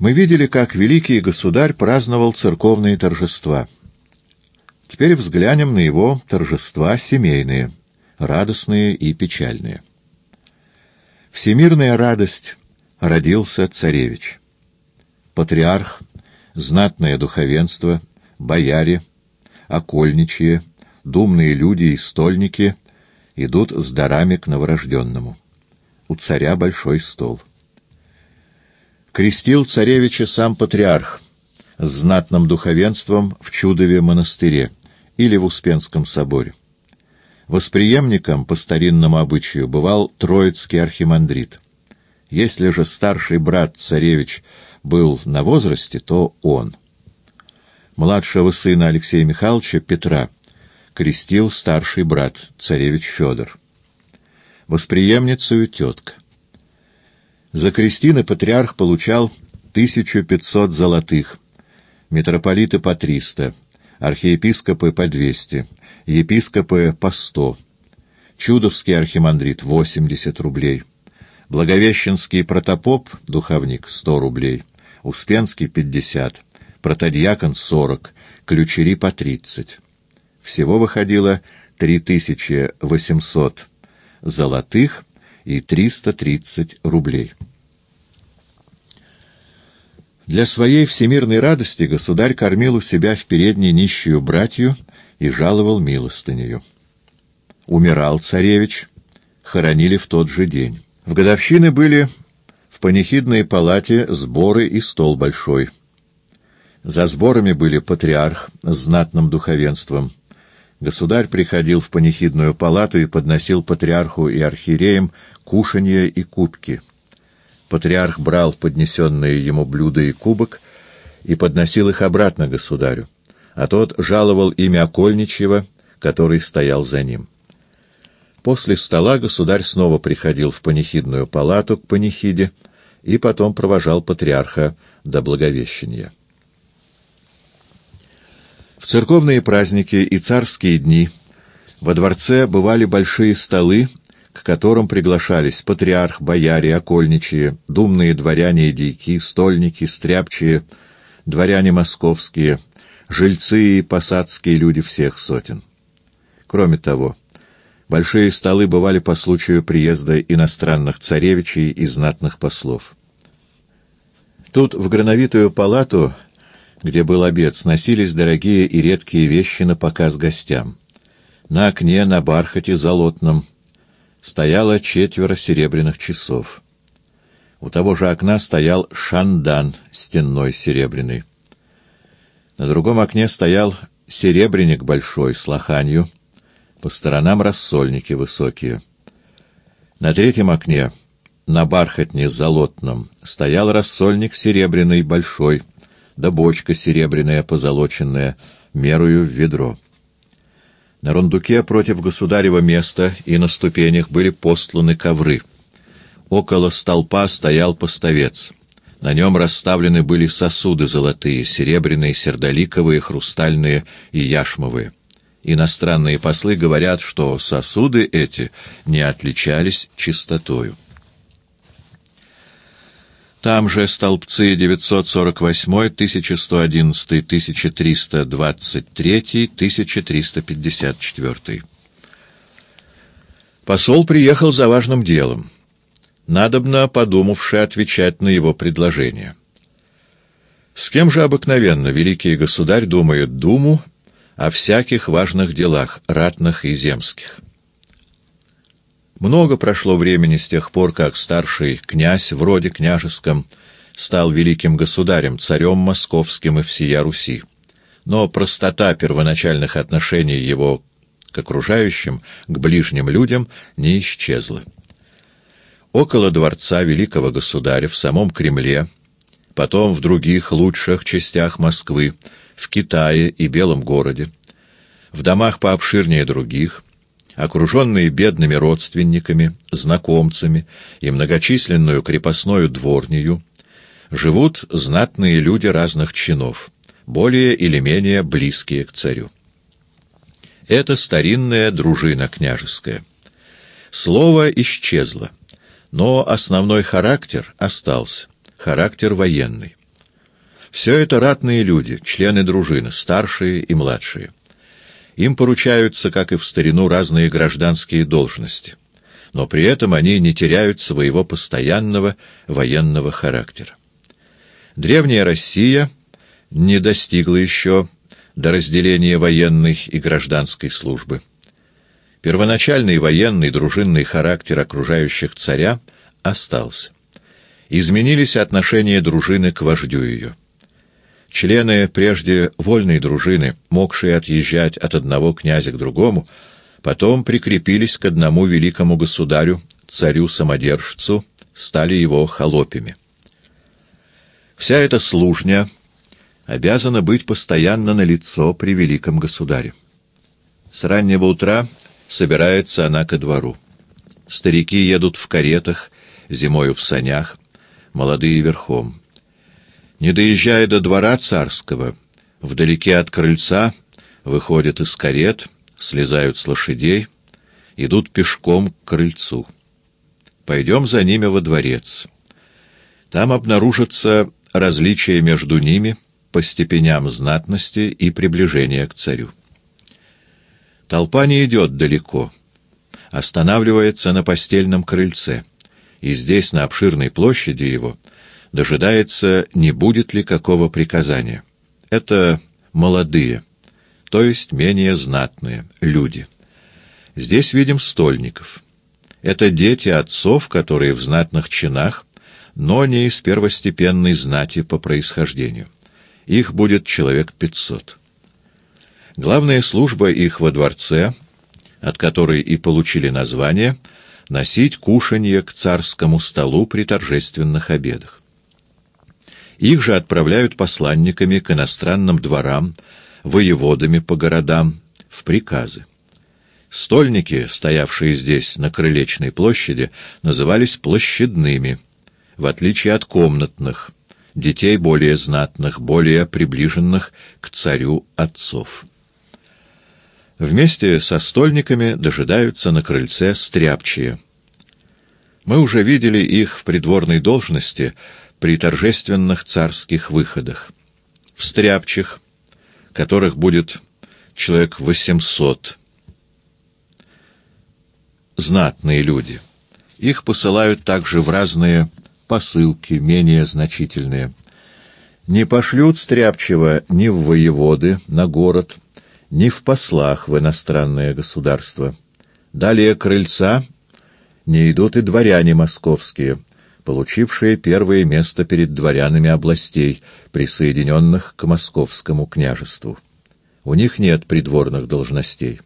Мы видели, как великий государь праздновал церковные торжества. Теперь взглянем на его торжества семейные, радостные и печальные. Всемирная радость родился царевич. Патриарх, знатное духовенство, бояре, окольничьи, думные люди и стольники идут с дарами к новорожденному. У царя большой стол. Крестил царевича сам патриарх с знатным духовенством в Чудове монастыре или в Успенском соборе. Восприемником по старинному обычаю бывал Троицкий архимандрит. Если же старший брат царевич был на возрасте, то он. Младшего сына Алексея Михайловича, Петра, крестил старший брат, царевич Федор. Восприемницею тетка. За крестины патриарх получал 1500 золотых, митрополиты по 300, архиепископы по 200, епископы по 100, чудовский архимандрит 80 рублей, благовещенский протопоп, духовник 100 рублей, успенский 50, протодьякон 40, ключери по 30. Всего выходило 3800 золотых и 330 рублей. Для своей всемирной радости государь кормил у себя в передней нищую братью и жаловал милостынею. Умирал царевич, хоронили в тот же день. В годовщины были в панихидной палате сборы и стол большой. За сборами были патриарх с знатным духовенством. Государь приходил в панихидную палату и подносил патриарху и архиереям кушанье и кубки. Патриарх брал поднесенные ему блюда и кубок и подносил их обратно государю, а тот жаловал имя Окольничьего, который стоял за ним. После стола государь снова приходил в панихидную палату к панихиде и потом провожал патриарха до Благовещения. В церковные праздники и царские дни во дворце бывали большие столы к которым приглашались патриарх, бояре, окольничие, думные дворяне и дьяки, стольники, стряпчие, дворяне московские, жильцы и посадские люди всех сотен. Кроме того, большие столы бывали по случаю приезда иностранных царевичей и знатных послов. Тут в грановитую палату, где был обед, сносились дорогие и редкие вещи на показ гостям. На окне, на бархате золотном — стояло четверо серебряных часов. У того же окна стоял шандан стенной серебряный. На другом окне стоял серебряник большой с лоханью, по сторонам рассольники высокие. На третьем окне, на бархатне золотном, стоял рассольник серебряный большой, да бочка серебряная позолоченная, мерую в ведро. На рундуке против государева места и на ступенях были постланы ковры. Около столпа стоял поставец. На нем расставлены были сосуды золотые, серебряные, сердоликовые, хрустальные и яшмовые. Иностранные послы говорят, что сосуды эти не отличались чистотою. Там же столбцы 948, 1111, 1323, 1354. Посол приехал за важным делом, надобно подумавши отвечать на его предложение. С кем же обыкновенно великий государь думает думу о всяких важных делах, ратных и земских? Много прошло времени с тех пор, как старший князь, вроде княжеском, стал великим государем, царем московским и всея Руси. Но простота первоначальных отношений его к окружающим, к ближним людям не исчезла. Около дворца великого государя, в самом Кремле, потом в других лучших частях Москвы, в Китае и Белом городе, в домах пообширнее других — окруженные бедными родственниками, знакомцами и многочисленную крепостную дворнею, живут знатные люди разных чинов, более или менее близкие к царю. Это старинная дружина княжеская. Слово исчезло, но основной характер остался, характер военный. Все это ратные люди, члены дружины, старшие и младшие. Им поручаются, как и в старину, разные гражданские должности, но при этом они не теряют своего постоянного военного характера. Древняя Россия не достигла еще до разделения военной и гражданской службы. Первоначальный военный дружинный характер окружающих царя остался. Изменились отношения дружины к вождю ее. Члены прежде вольной дружины, могшие отъезжать от одного князя к другому, потом прикрепились к одному великому государю, царю-самодержцу, стали его холопями. Вся эта служня обязана быть постоянно на лицо при великом государе. С раннего утра собирается она ко двору. Старики едут в каретах, зимою в санях, молодые верхом. Не доезжая до двора царского, вдалеке от крыльца выходят из карет, слезают с лошадей, идут пешком к крыльцу. Пойдем за ними во дворец. Там обнаружатся различия между ними по степеням знатности и приближения к царю. Толпа не идет далеко, останавливается на постельном крыльце, и здесь, на обширной площади его, дожидается, не будет ли какого приказания. Это молодые, то есть менее знатные люди. Здесь видим стольников. Это дети отцов, которые в знатных чинах, но не из первостепенной знати по происхождению. Их будет человек пятьсот. Главная служба их во дворце, от которой и получили название, носить кушанье к царскому столу при торжественных обедах. Их же отправляют посланниками к иностранным дворам, воеводами по городам, в приказы. Стольники, стоявшие здесь, на Крылечной площади, назывались площадными, в отличие от комнатных, детей более знатных, более приближенных к царю отцов. Вместе со стольниками дожидаются на крыльце стряпчие. Мы уже видели их в придворной должности при торжественных царских выходах. В стряпчих, которых будет человек восемьсот, знатные люди. Их посылают также в разные посылки, менее значительные. Не пошлют стряпчего ни в воеводы на город, ни в послах в иностранное государство. Далее крыльца не идут и дворяне московские — получившие первое место перед дворянами областей, присоединенных к московскому княжеству. У них нет придворных должностей.